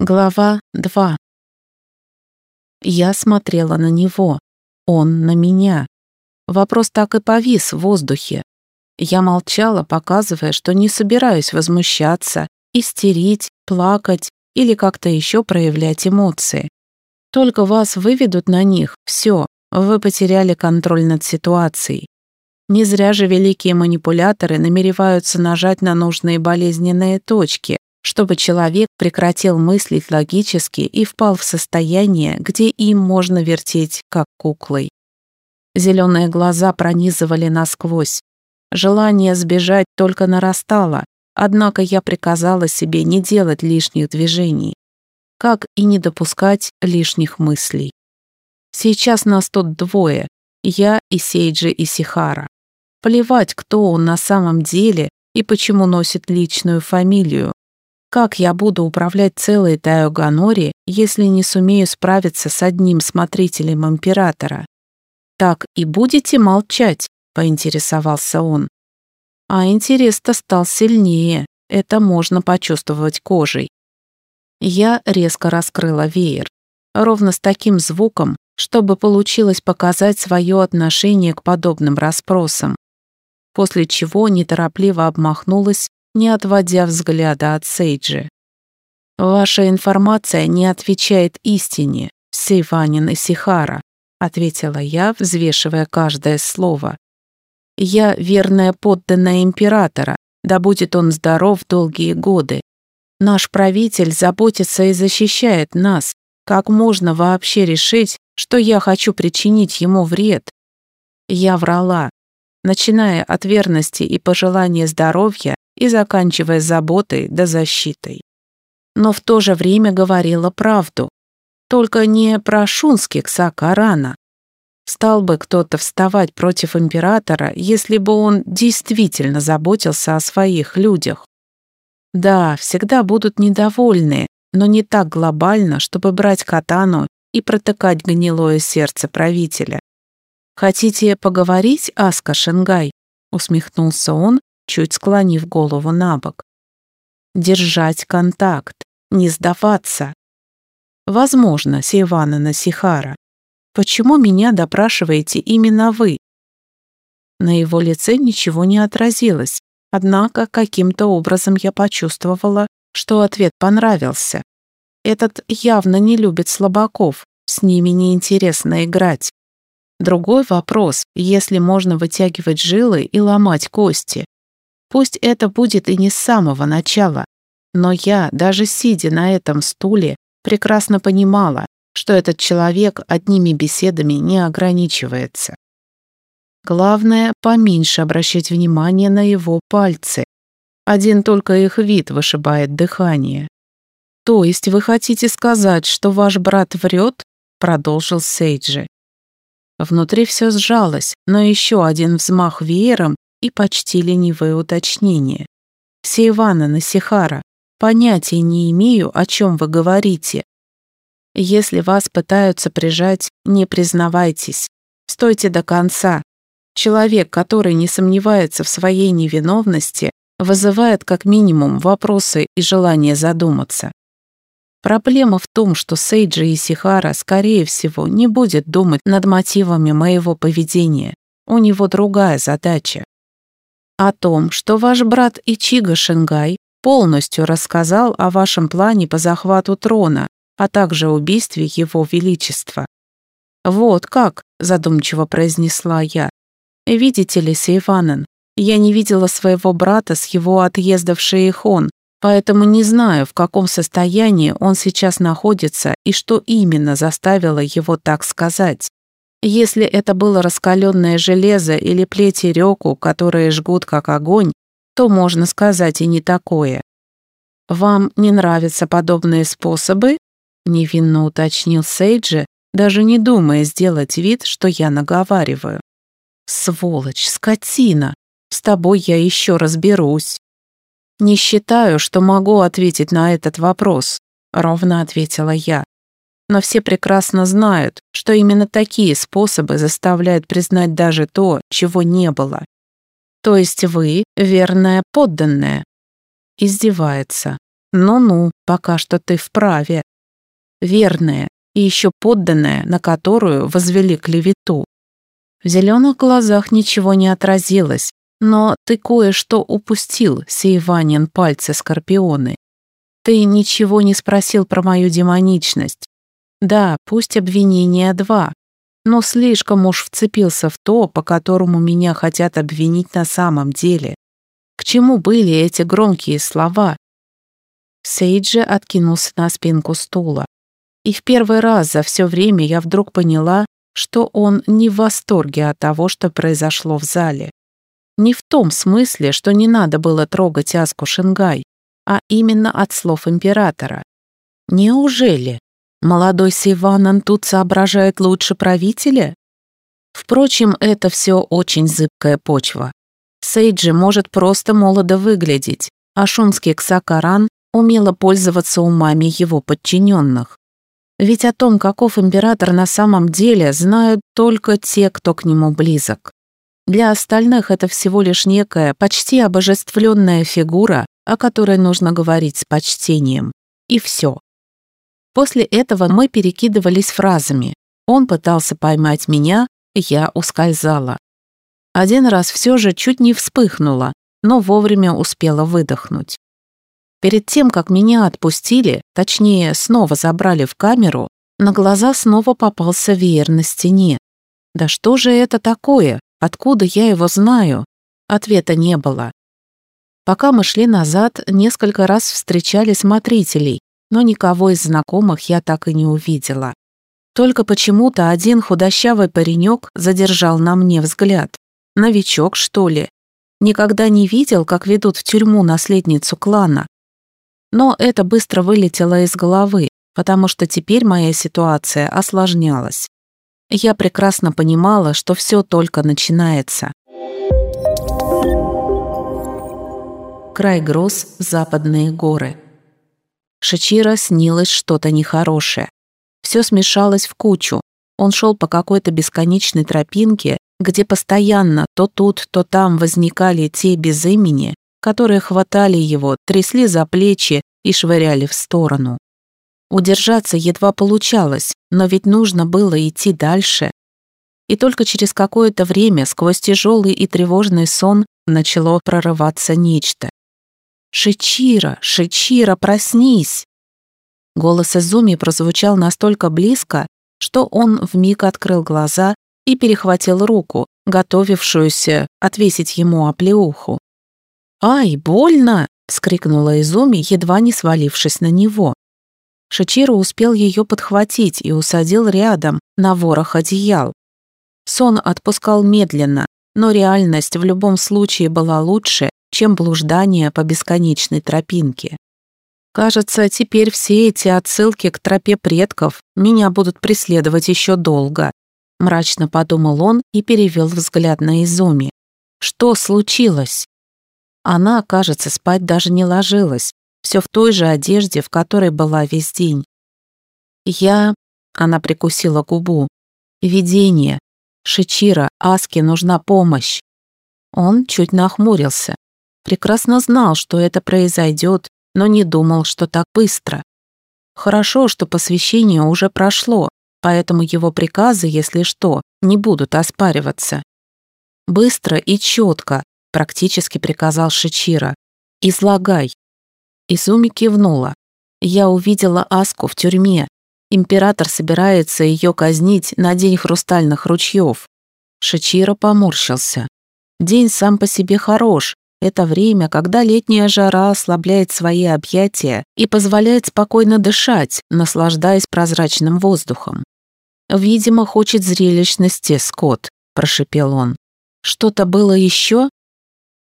Глава 2 Я смотрела на него, он на меня. Вопрос так и повис в воздухе. Я молчала, показывая, что не собираюсь возмущаться, истерить, плакать или как-то еще проявлять эмоции. Только вас выведут на них, все, вы потеряли контроль над ситуацией. Не зря же великие манипуляторы намереваются нажать на нужные болезненные точки, чтобы человек прекратил мыслить логически и впал в состояние, где им можно вертеть, как куклой. Зеленые глаза пронизывали насквозь. Желание сбежать только нарастало, однако я приказала себе не делать лишних движений, как и не допускать лишних мыслей. Сейчас нас тут двое, я и Сейджи и Сихара. Плевать, кто он на самом деле и почему носит личную фамилию, как я буду управлять целой Тайоганори, если не сумею справиться с одним смотрителем императора? Так и будете молчать, поинтересовался он. А интерес-то стал сильнее, это можно почувствовать кожей. Я резко раскрыла веер, ровно с таким звуком, чтобы получилось показать свое отношение к подобным расспросам, после чего неторопливо обмахнулась не отводя взгляда от Сейджи. «Ваша информация не отвечает истине, Сейванин и Сихара», ответила я, взвешивая каждое слово. «Я верная подданная императора, да будет он здоров долгие годы. Наш правитель заботится и защищает нас. Как можно вообще решить, что я хочу причинить ему вред?» Я врала. Начиная от верности и пожелания здоровья, и заканчивая заботой да защитой. Но в то же время говорила правду. Только не про шунских Сакарана. Стал бы кто-то вставать против императора, если бы он действительно заботился о своих людях. Да, всегда будут недовольны, но не так глобально, чтобы брать катану и протыкать гнилое сердце правителя. «Хотите поговорить, Аска Шенгай?» усмехнулся он, чуть склонив голову на бок. Держать контакт, не сдаваться. Возможно, Сивана Насихара. Почему меня допрашиваете именно вы? На его лице ничего не отразилось, однако каким-то образом я почувствовала, что ответ понравился. Этот явно не любит слабаков, с ними неинтересно играть. Другой вопрос, если можно вытягивать жилы и ломать кости. Пусть это будет и не с самого начала, но я, даже сидя на этом стуле, прекрасно понимала, что этот человек одними беседами не ограничивается. Главное, поменьше обращать внимание на его пальцы. Один только их вид вышибает дыхание. «То есть вы хотите сказать, что ваш брат врет?» продолжил Сейджи. Внутри все сжалось, но еще один взмах веером, и почти ленивое уточнение. «Сейвана Насихара, понятия не имею, о чем вы говорите. Если вас пытаются прижать, не признавайтесь. Стойте до конца. Человек, который не сомневается в своей невиновности, вызывает как минимум вопросы и желание задуматься. Проблема в том, что Сейджи Исихара, скорее всего, не будет думать над мотивами моего поведения. У него другая задача о том, что ваш брат Ичига Шингай полностью рассказал о вашем плане по захвату трона, а также убийстве его величества. «Вот как», — задумчиво произнесла я. «Видите ли, Сейванен, я не видела своего брата с его отъезда в Шейхон, поэтому не знаю, в каком состоянии он сейчас находится и что именно заставило его так сказать. Если это было раскаленное железо или плети реку, которые жгут как огонь, то можно сказать и не такое. «Вам не нравятся подобные способы?» — невинно уточнил Сейджи, даже не думая сделать вид, что я наговариваю. «Сволочь, скотина! С тобой я еще разберусь!» «Не считаю, что могу ответить на этот вопрос», — ровно ответила я но все прекрасно знают, что именно такие способы заставляют признать даже то, чего не было. То есть вы верная подданная. Издевается. Ну-ну, пока что ты вправе. Верная и еще подданная, на которую возвели клевету. В зеленых глазах ничего не отразилось, но ты кое-что упустил, Сейванин пальцы Скорпионы. Ты ничего не спросил про мою демоничность. Да, пусть обвинения два, но слишком уж вцепился в то, по которому меня хотят обвинить на самом деле. К чему были эти громкие слова? Сейджи откинулся на спинку стула. И в первый раз за все время я вдруг поняла, что он не в восторге от того, что произошло в зале. Не в том смысле, что не надо было трогать Аску Шингай, а именно от слов императора. Неужели? Молодой Сиванан тут соображает лучше правителя? Впрочем, это все очень зыбкая почва. Сейджи может просто молодо выглядеть, а шумский Ксакаран умело пользоваться умами его подчиненных. Ведь о том, каков император на самом деле, знают только те, кто к нему близок. Для остальных это всего лишь некая, почти обожествленная фигура, о которой нужно говорить с почтением. И все. После этого мы перекидывались фразами. Он пытался поймать меня, я ускользала. Один раз все же чуть не вспыхнула, но вовремя успела выдохнуть. Перед тем, как меня отпустили, точнее, снова забрали в камеру, на глаза снова попался веер на стене. Да что же это такое? Откуда я его знаю? Ответа не было. Пока мы шли назад, несколько раз встречали смотрителей, но никого из знакомых я так и не увидела. Только почему-то один худощавый паренек задержал на мне взгляд. Новичок, что ли? Никогда не видел, как ведут в тюрьму наследницу клана. Но это быстро вылетело из головы, потому что теперь моя ситуация осложнялась. Я прекрасно понимала, что все только начинается. Край гроз, западные горы. Шичира снилось что-то нехорошее. Все смешалось в кучу. Он шел по какой-то бесконечной тропинке, где постоянно то тут, то там возникали те без имени, которые хватали его, трясли за плечи и швыряли в сторону. Удержаться едва получалось, но ведь нужно было идти дальше. И только через какое-то время сквозь тяжелый и тревожный сон начало прорываться нечто. «Шичира, Шичира, проснись!» Голос Изуми прозвучал настолько близко, что он вмиг открыл глаза и перехватил руку, готовившуюся отвесить ему оплеуху. «Ай, больно!» — вскрикнула Изуми, едва не свалившись на него. Шичиро успел ее подхватить и усадил рядом, на ворох одеял. Сон отпускал медленно, но реальность в любом случае была лучше, чем блуждание по бесконечной тропинке. Кажется, теперь все эти отсылки к тропе предков меня будут преследовать еще долго. Мрачно подумал он и перевел взгляд на Изуми. Что случилось? Она, кажется, спать даже не ложилась, все в той же одежде, в которой была весь день. Я... Она прикусила губу. Видение. Шичира, Аске нужна помощь. Он чуть нахмурился. Прекрасно знал, что это произойдет, но не думал, что так быстро. Хорошо, что посвящение уже прошло, поэтому его приказы, если что, не будут оспариваться. Быстро и четко, практически приказал Шичира. «Излагай». Изуми кивнула. «Я увидела Аску в тюрьме. Император собирается ее казнить на День Хрустальных ручьев». Шичира поморщился. «День сам по себе хорош. Это время, когда летняя жара ослабляет свои объятия и позволяет спокойно дышать, наслаждаясь прозрачным воздухом. «Видимо, хочет зрелищности, Скотт», – прошипел он. «Что-то было еще?»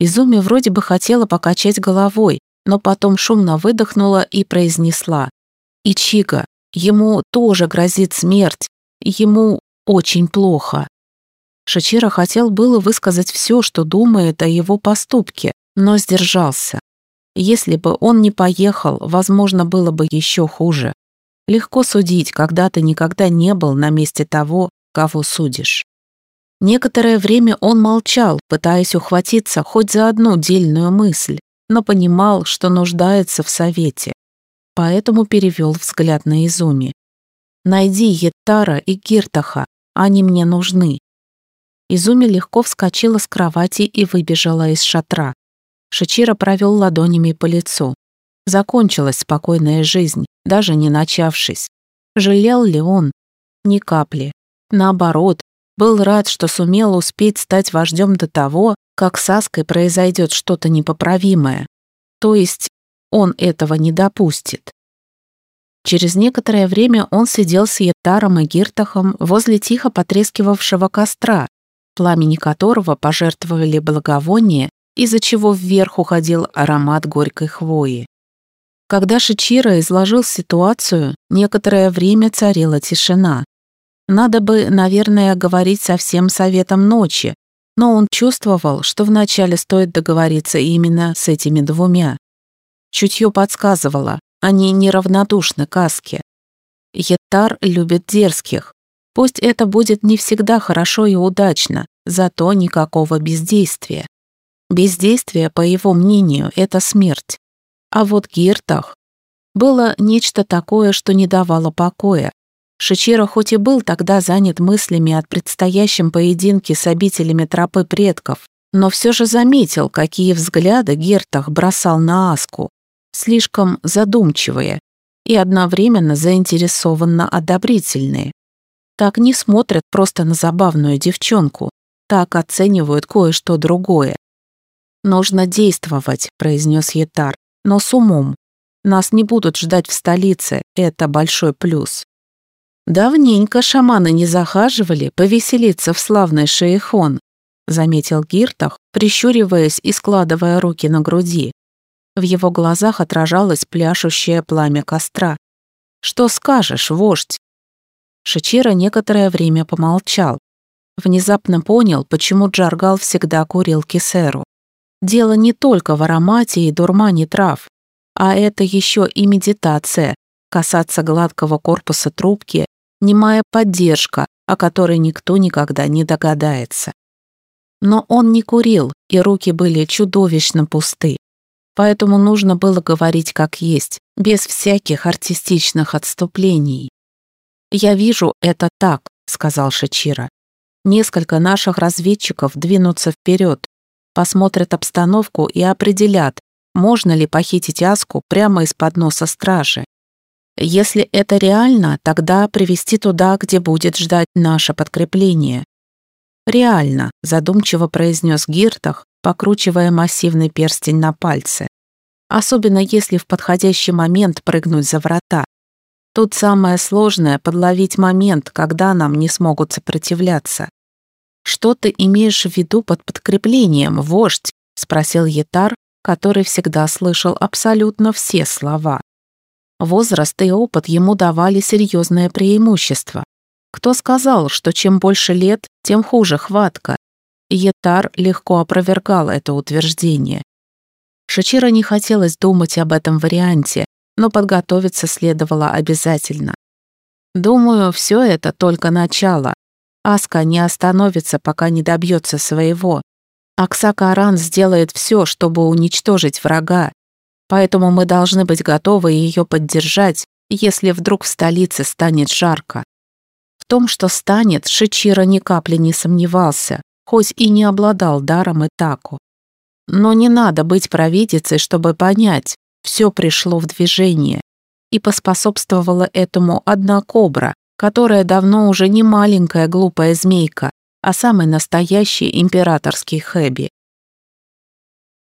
Изуми вроде бы хотела покачать головой, но потом шумно выдохнула и произнесла. «Ичига, ему тоже грозит смерть, ему очень плохо». Шачира хотел было высказать все, что думает о его поступке, но сдержался. Если бы он не поехал, возможно, было бы еще хуже. Легко судить, когда ты никогда не был на месте того, кого судишь. Некоторое время он молчал, пытаясь ухватиться хоть за одну дельную мысль, но понимал, что нуждается в совете. Поэтому перевел взгляд на Изуми. «Найди Еттара и Гиртаха, они мне нужны». Изуми легко вскочила с кровати и выбежала из шатра. Шичиро провел ладонями по лицу. Закончилась спокойная жизнь, даже не начавшись. Жалел ли он? Ни капли. Наоборот, был рад, что сумел успеть стать вождем до того, как с Аской произойдет что-то непоправимое. То есть он этого не допустит. Через некоторое время он сидел с Етаром и Гиртахом возле тихо потрескивавшего костра, пламени которого пожертвовали благовоние, из-за чего вверх уходил аромат горькой хвои. Когда Шичиро изложил ситуацию, некоторое время царила тишина. Надо бы, наверное, говорить со всем советом ночи, но он чувствовал, что вначале стоит договориться именно с этими двумя. Чутье подсказывало, они неравнодушны к Аске. Еттар любит дерзких. Пусть это будет не всегда хорошо и удачно, зато никакого бездействия. Бездействие, по его мнению, это смерть. А вот Гиртах было нечто такое, что не давало покоя. Шичиро хоть и был тогда занят мыслями о предстоящем поединке с обителями тропы предков, но все же заметил, какие взгляды Гертах бросал на Аску, слишком задумчивые и одновременно заинтересованно одобрительные. Так не смотрят просто на забавную девчонку, так оценивают кое-что другое. «Нужно действовать», — произнес Етар, — «но с умом. Нас не будут ждать в столице, это большой плюс». «Давненько шаманы не захаживали повеселиться в славный шейхон», заметил Гиртах, прищуриваясь и складывая руки на груди. В его глазах отражалось пляшущее пламя костра. «Что скажешь, вождь?» Шичира некоторое время помолчал. Внезапно понял, почему Джаргал всегда курил кисеру. Дело не только в аромате и дурмане трав, а это еще и медитация, касаться гладкого корпуса трубки немая поддержка, о которой никто никогда не догадается. Но он не курил, и руки были чудовищно пусты. Поэтому нужно было говорить как есть, без всяких артистичных отступлений. «Я вижу это так», — сказал Шачира. «Несколько наших разведчиков двинутся вперед, посмотрят обстановку и определят, можно ли похитить Аску прямо из-под носа стражи. Если это реально, тогда привести туда, где будет ждать наше подкрепление. Реально, задумчиво произнес Гиртах, покручивая массивный перстень на пальце. Особенно если в подходящий момент прыгнуть за врата. Тут самое сложное — подловить момент, когда нам не смогут сопротивляться. «Что ты имеешь в виду под подкреплением, вождь?» — спросил Етар, который всегда слышал абсолютно все слова. Возраст и опыт ему давали серьезное преимущество. Кто сказал, что чем больше лет, тем хуже хватка? Етар легко опровергал это утверждение. Шачира не хотелось думать об этом варианте, но подготовиться следовало обязательно. Думаю, все это только начало. Аска не остановится, пока не добьется своего. Аксака Аран сделает все, чтобы уничтожить врага, Поэтому мы должны быть готовы ее поддержать, если вдруг в столице станет жарко. В том, что станет, Шичира ни капли не сомневался, хоть и не обладал даром и таку. Но не надо быть провидицей, чтобы понять, все пришло в движение. И поспособствовала этому одна кобра, которая давно уже не маленькая глупая змейка, а самый настоящий императорский хэби.